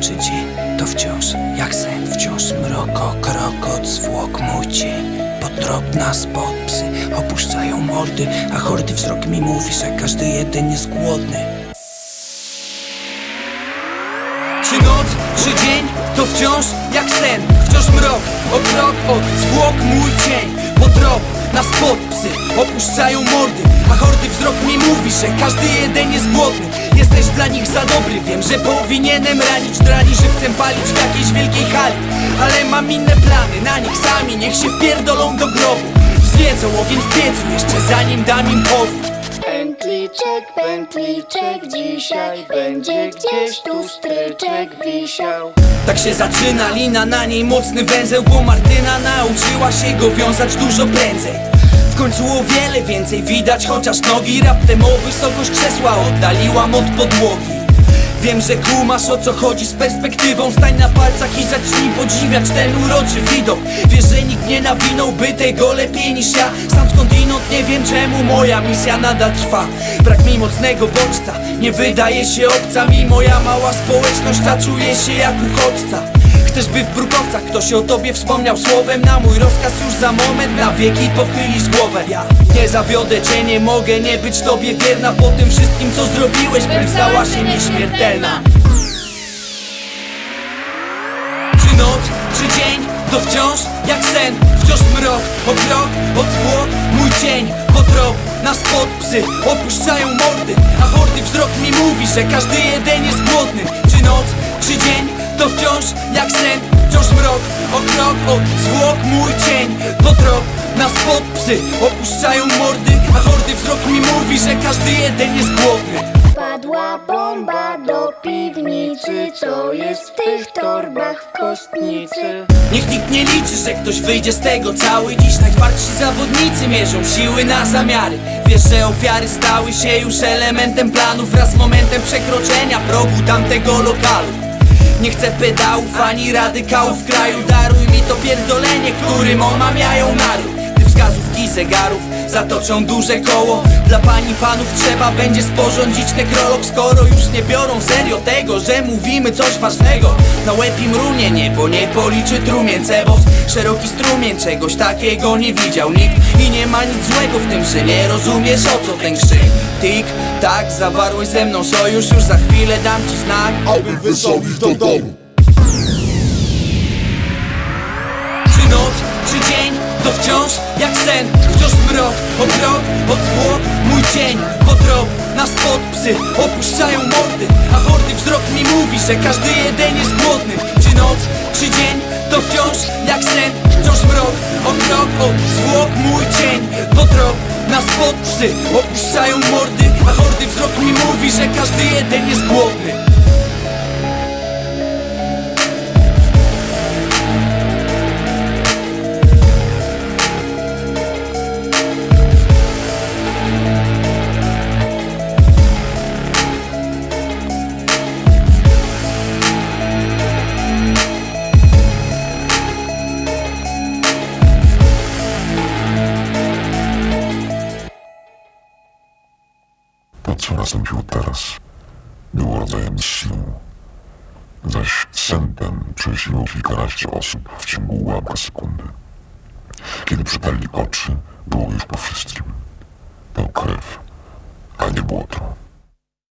czy dzień, to wciąż jak sen, wciąż mroko, krokot, zwłok mój cień. Pod trop nas pod psy opuszczają mordy, a hordy wzrok mi mówi, że każdy jeden jest głodny. Czy noc, czy dzień, to wciąż jak sen Wciąż mrok, o krok od zwłok mój cień Po trop, nas pod psy opuszczają mordy A hordy wzrok mi mówi, że każdy jeden jest głodny. Jesteś dla nich za dobry, wiem, że powinienem ranić. Drani żywcem palić w jakiejś wielkiej hali Ale mam inne plany, na nich sami niech się wpierdolą do grobu. Zwiedzą ogień w piecu, jeszcze zanim dam im powód. Pętliczek, pętliczek, dzisiaj będzie gdzieś tu stryczek wisiał. Tak się zaczyna lina, na niej mocny węzeł Bo Martyna nauczyła się go wiązać dużo prędzej W końcu o wiele więcej widać Chociaż nogi raptem o wysokość krzesła Oddaliłam od podłogi. Wiem, że kumasz o co chodzi z perspektywą. Stań na palcach i zacznij podziwiać ten uroczy widok. Wiesz, że nikt nie nawinąłby tego lepiej niż ja. Sam skądinąd nie wiem czemu moja misja nadal trwa. Brak mi mocnego bodźca, nie wydaje się obca. Mi moja mała społeczność, a czuję się jak uchodźca Chcesz by w brukowcach ktoś o tobie wspomniał słowem? Na mój rozkaz już za moment na wieki pochylisz głowę. Ja nie zawiodę cię, nie mogę nie być tobie wierna Po tym wszystkim co zrobiłeś, bym stała się nieśmiertelna Czy noc, czy dzień, to wciąż jak sen Wciąż mrok, o krok, od zwłok Mój cień, po trop, nas pod psy Opuszczają mordy, a hordy wzrok mi mówi Że każdy jeden jest głodny. Czy o krok, od zwłok Mój cień, po trop, nas pod psy Opuszczają mordy, a hordy wzrok mi mówi Że każdy jeden jest głodny. Padła bomba do piwnicy, co jest w tych torbach w kostnicy. Niech nikt nie liczy, że ktoś wyjdzie z tego. Cały Dziś najtwardsi zawodnicy mierzą siły na zamiary. Wiesz, że ofiary stały się już elementem planu Wraz z momentem przekroczenia progu tamtego lokalu nie chcę pedałów ani radykałów w kraju. Daruj mi to pierdolenie, którym omamiają naród. Gdy wskazówki zegarów zatoczą duże koło. Dla pani panów trzeba będzie sporządzić nekrolog Skoro już nie biorą serio tego, że mówimy coś ważnego. Na łeb im runie niebo, nie policzy trumien. Cebos, szeroki strumień, czegoś takiego nie widział nikt. I nie ma nic złego w tym, że nie rozumiesz o co ten krzyk. Tik, tak, zawarłeś ze mną sojusz, już za chwilę dam ci znak Abym wysłał ich do domu. Czy noc, czy dzień, to wciąż jak sen Wciąż mrok, o krok, od zwłok Mój cień, po trop, nas pod psy Opuszczają mordy, a hordy wzrok mi mówi Że każdy jeden jest głodny. Czy noc, czy dzień, to wciąż jak sen. Wciąż mrok, o krok, od zwłok Mój cień, po trop, nas pod psy Opuszczają mordy, a hordy wzrok mi mówi Że każdy jeden jest głodny nastąpiło teraz, było rodzajem snu. Zaś sen ten prześniło kilkanaście osób w ciągu ułamka sekundy. Kiedy przytarli oczy, było już po wszystkim. Był krew, a nie błoto.